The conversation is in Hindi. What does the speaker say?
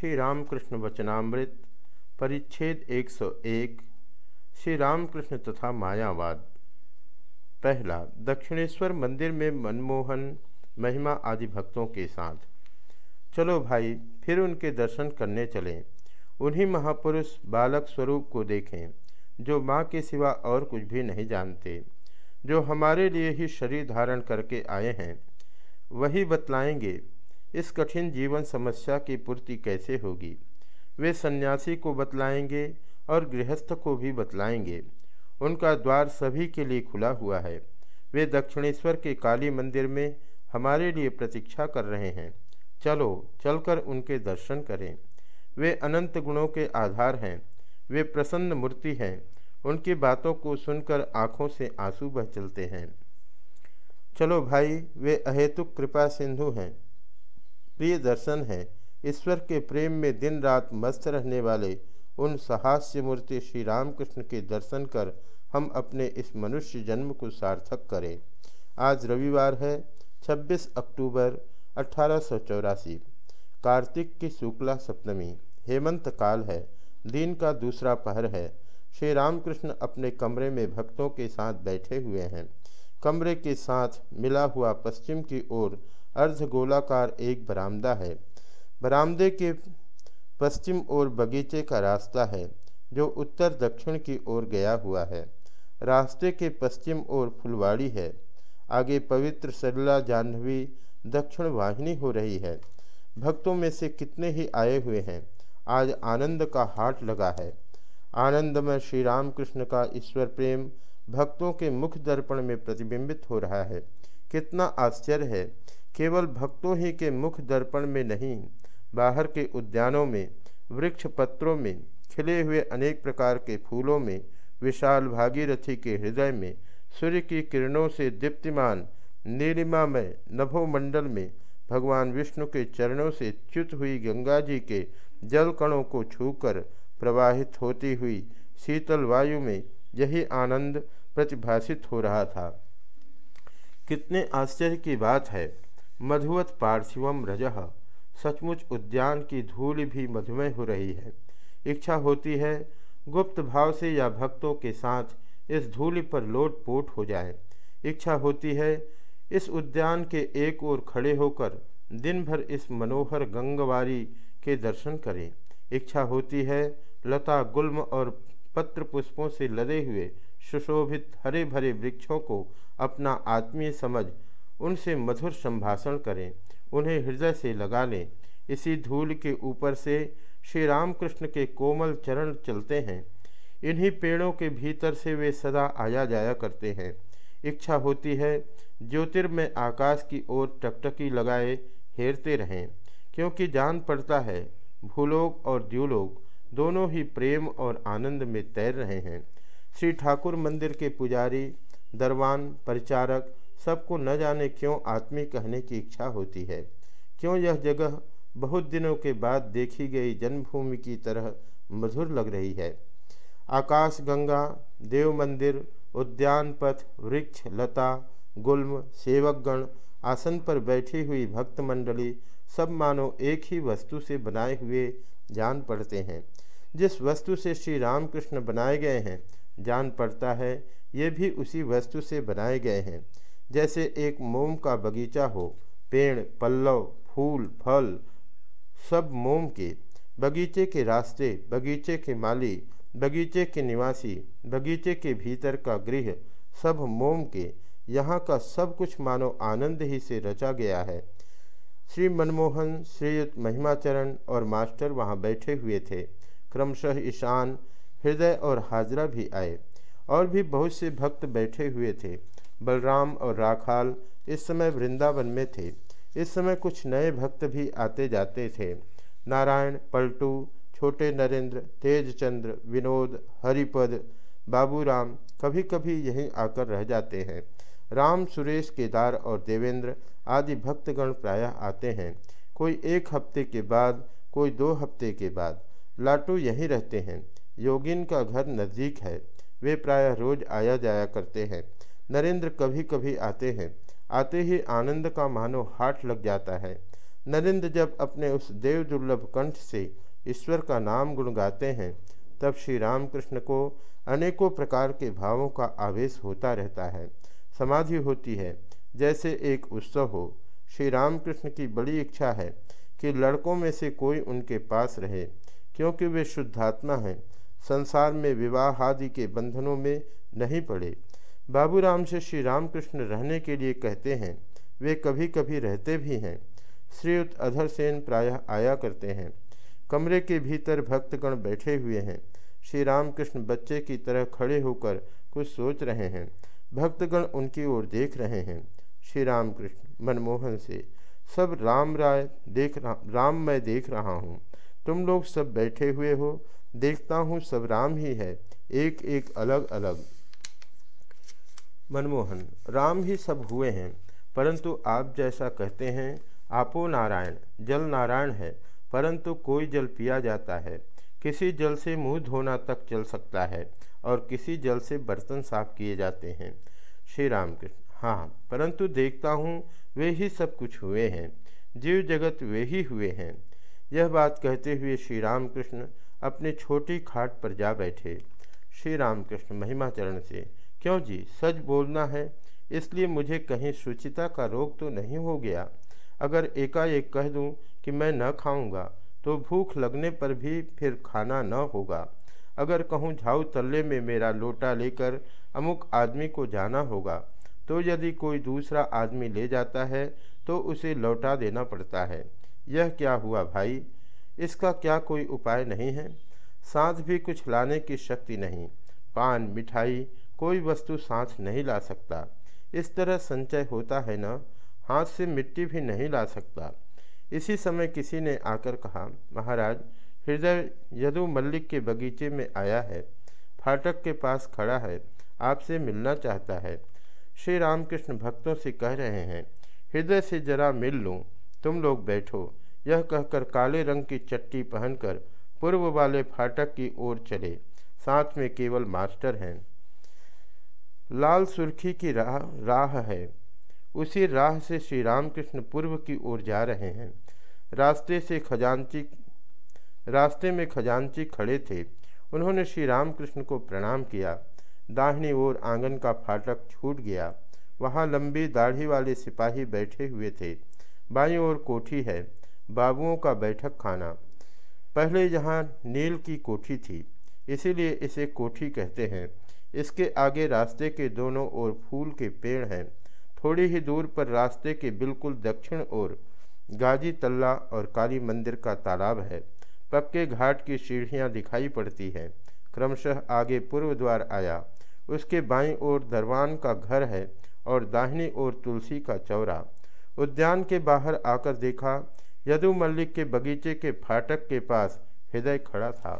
श्री रामकृष्ण वचनामृत, परिच्छेद 101 श्री रामकृष्ण तथा मायावाद। पहला, दक्षिणेश्वर मंदिर में मनमोहन, महिमा आदि भक्तों के साथ। चलो भाई, फिर उनके दर्शन करने चलें। उन्हीं महापुरुष बालक स्वरूप को देखें, जो माँ के सिवा और कुछ भी नहीं जानते, जो हमारे लिए ही शरीर धारण करके आए हैं। वही बतलाएँगे इस कठिन जीवन समस्या की पूर्ति कैसे होगी? वे सन्यासी को बतलाएँगे और गृहस्थ को भी बतलाएँगे। उनका द्वार सभी के लिए खुला हुआ है। वे दक्षिणेश्वर के काली मंदिर में हमारे लिए प्रतीक्षा कर रहे हैं। चलो, चलकर उनके दर्शन करें। वे अनंत गुणों के आधार हैं। वे प्रसन्न मूर्ति हैं। उनकी बातों को सुनकर आँखों से आँसू बह चलते हैं। चलो भाई, वे अहेतुक कृपा सिंधु हैं। प्रिय दर्शन है। ईश्वर के प्रेम में दिन रात मस्त रहने वाले उन सहास्य मूर्ति श्री रामकृष्ण के दर्शन कर हम अपने इस मनुष्य जन्म को सार्थक करें। आज रविवार है 26 अक्टूबर अठारह सौ चौरासी, कार्तिक की शुक्ला सप्तमी, हेमंत काल है, दिन का दूसरा पहर है। श्री रामकृष्ण अपने कमरे में भक्तों के साथ बैठे हुए हैं। कमरे के साथ मिला हुआ पश्चिम की ओर अर्धगोलाकार एक बरामदा है। बरामदे के पश्चिम ओर बगीचे का रास्ता है, जो उत्तर दक्षिण की ओर गया हुआ है। रास्ते के पश्चिम ओर फुलवाड़ी है। आगे पवित्र सरला जाह्नवी दक्षिण वाहिनी हो रही है। भक्तों में से कितने ही आए हुए हैं। आज आनंद का हाट लगा है। आनंद में श्री राम कृष्ण का ईश्वर प्रेम भक्तों के मुख दर्पण में प्रतिबिंबित हो रहा है। कितना आश्चर्य है केवल भक्तों ही के मुख दर्पण में नहीं, बाहर के उद्यानों में वृक्ष पत्रों में, खिले हुए अनेक प्रकार के फूलों में, विशाल भागीरथी के हृदय में, सूर्य की किरणों से दीप्तिमान नीलिमा में नभोमंडल में, भगवान विष्णु के चरणों से च्युत हुई गंगा जी के जल कणों को छूकर प्रवाहित होती हुई शीतल वायु में यही आनंद प्रतिभाषित हो रहा था। कितने आश्चर्य की बात है। मधुवत पार्थिवम रजह सचमुच उद्यान की धूल भी मधुमेह हो रही है। इच्छा होती है, गुप्त भाव से या भक्तों के साथ इस धूल पर लोट पोट हो जाए। इच्छा होती है, इस उद्यान के एक ओर खड़े होकर दिन भर इस मनोहर गंगवारी के दर्शन करें। इच्छा होती है, लता गुल्म और पत्र पुष्पों से लदे हुए सुशोभित हरे भरे वृक्षों को अपना आत्मीय समझ उनसे मधुर संभाषण करें, उन्हें हृदय से लगा लें। इसी धूल के ऊपर से श्री रामकृष्ण के कोमल चरण चलते हैं। इन्हीं पेड़ों के भीतर से वे सदा आया जाया करते हैं। इच्छा होती है, ज्योतिर्मय आकाश की ओर टकटकी लगाए हेरते रहें, क्योंकि जान पड़ता है, भूलोक और द्यूलोक दोनों ही प्रेम और आनंद में तैर रहे हैं। श्री ठाकुर मंदिर के पुजारी, दरवान, परिचारक सबको न जाने क्यों आत्मी कहने की इच्छा होती है? क्यों यह जगह बहुत दिनों के बाद देखी गई जन्मभूमि की तरह मधुर लग रही है? आकाश, गंगा देव मंदिर उद्यान पथ वृक्ष, लता, गुल्म, सेवकगण, आसन पर बैठी हुई भक्त मंडली सब मानो एक ही वस्तु से बनाए हुए जान पड़ते हैं। जिस वस्तु से श्री रामकृष्ण बनाए गए हैं, जान पड़ता है, ये भी उसी वस्तु से बनाए गए हैं। जैसे एक मोम का बगीचा हो, पेड़, पल्लव, फूल, फल, सब मोम के। बगीचे के रास्ते, बगीचे के माली, बगीचे के निवासी, बगीचे के भीतर का गृह, सब मोम के। यहाँ का सब कुछ मानो आनंद ही से रचा गया है। श्री मनमोहन, श्रीयुत महिमाचरण और मास्टर वहाँ बैठे हुए थे। क्रमशः ईशान, हृदय और हाजरा भी आए। और भी बहुत से भक्त बैठे हुए थे। बलराम और राखाल इस समय वृंदावन में थे। इस समय कुछ नए भक्त भी आते जाते थे। नारायण, पलटू, छोटे नरेंद्र, तेजचंद्र, विनोद, हरिपद, बाबूराम कभी कभी यहीं आकर रह जाते हैं। राम, सुरेश, केदार और देवेंद्र आदि भक्तगण प्रायः आते हैं। कोई एक हफ़्ते के बाद, कोई दो हफ़्ते के बाद। लाटू यहीं रहते हैं। योगिन का घर नज़दीक है। वे प्रायः रोज आया जाया करते हैं। नरेंद्र कभी कभी आते हैं। आते ही आनंद का मानो हाट लग जाता है। नरेंद्र जब अपने उस देव दुर्लभ कंठ से ईश्वर का नाम गुण गाते हैं, तब श्री रामकृष्ण को अनेकों प्रकार के भावों का आवेश होता रहता है। समाधि होती है, जैसे एक उत्सव हो। श्री रामकृष्ण की बड़ी इच्छा है कि लड़कों में से कोई उनके पास रहे, क्योंकि वे शुद्धात्मा हैं। संसार में विवाह आदि के बंधनों में नहीं पड़े। बाबूराम से श्री रामकृष्ण रहने के लिए कहते हैं वे कभी कभी रहते भी हैं। श्रीयुक्त अधर सेन प्रायः आया करते हैं। कमरे के भीतर भक्तगण बैठे हुए हैं। श्री रामकृष्ण बच्चे की तरह खड़े होकर कुछ सोच रहे हैं। भक्तगण उनकी ओर देख रहे हैं। श्री रामकृष्ण मनमोहन से सब राम राय देख रा, राम मैं देख रहा हूँ। तुम लोग सब बैठे हुए हो। देखता हूँ सब राम ही है। एक एक अलग अलग मनमोहन, राम ही सब हुए हैं, परंतु आप जैसा कहते हैं, आपो नारायण, जल नारायण है, परंतु कोई जल पिया जाता है। किसी जल से मुँह धोना तक चल सकता है, और किसी जल से बर्तन साफ़ किए जाते हैं। श्री राम कृष्ण हाँ परंतु देखता हूँ, वे ही सब कुछ हुए हैं, जीव जगत वे ही हुए हैं। यह बात कहते हुए श्री राम कृष्ण अपनी छोटी खाट पर जा बैठे। श्री राम कृष्ण महिमा चरण से क्यों जी? सच बोलना है, इसलिए मुझे कहीं शुचिता का रोग तो नहीं हो गया। अगर एकाएक कह दूँ कि मैं न खाऊँगा तो भूख लगने पर भी फिर खाना न होगा। अगर कहूँ झाऊ तल्ले में मेरा लोटा लेकर अमुक आदमी को जाना होगा तो यदि कोई दूसरा आदमी ले जाता है तो उसे लौटा देना पड़ता है। यह क्या हुआ भाई? इसका क्या कोई उपाय नहीं है? साथ भी कुछ लाने की शक्ति नहीं। पान, मिठाई कोई वस्तु साथ नहीं ला सकता। इस तरह संचय होता है ना, हाथ से मिट्टी भी नहीं ला सकता। इसी समय किसी ने आकर कहा, महाराज, हृदय यदु मल्लिक के बगीचे में आया है। फाटक के पास खड़ा है। आपसे मिलना चाहता है। श्री रामकृष्ण भक्तों से कह रहे हैं, हृदय से जरा मिल लूँ। तुम लोग बैठो यह कहकर काले रंग की चट्टी पहनकर पूर्व वाले फाटक की ओर चले। साथ में केवल मास्टर हैं। लाल सुर्खी की राह राह है। उसी राह से श्री रामकृष्ण पूर्व की ओर जा रहे हैं। रास्ते से खजांची, रास्ते में खजांची खड़े थे। उन्होंने श्री रामकृष्ण को प्रणाम किया। दाहिनी ओर आँगन का फाटक छूट गया। वहाँ लंबी दाढ़ी वाले सिपाही बैठे हुए थे। बाई ओर कोठी है। बाबुओं का बैठक खाना। पहले यहाँ नील की कोठी थी। इसीलिए इसे कोठी कहते हैं। इसके आगे रास्ते के दोनों ओर फूल के पेड़ हैं। थोड़ी ही दूर पर रास्ते के बिल्कुल दक्षिण ओर गाजी तल्ला और काली मंदिर का तालाब है। पक्के घाट की सीढ़ियाँ दिखाई पड़ती हैं। क्रमशः आगे पूर्व द्वार आया। उसके बाईं ओर दरवान का घर है और दाहिनी ओर तुलसी का चौरा। उद्यान के बाहर आकर देखा यदु मल्लिक के बगीचे के फाटक के पास हृदय खड़ा था।